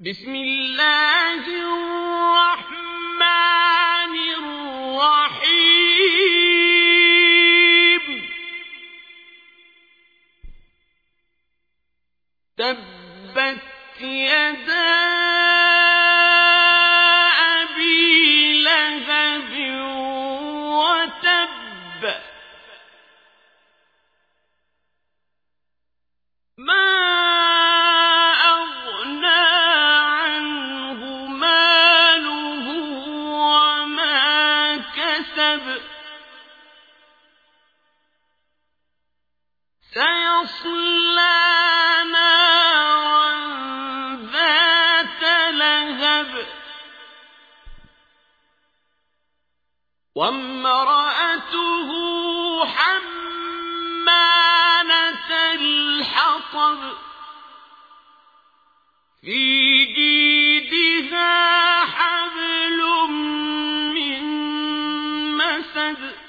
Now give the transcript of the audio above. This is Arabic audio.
بسم الله الرحمن الرحيم. تبت كسب سيصلى نارا ذات لهب. وامرأته حمالة الحطب. في جيدها حبل من مسد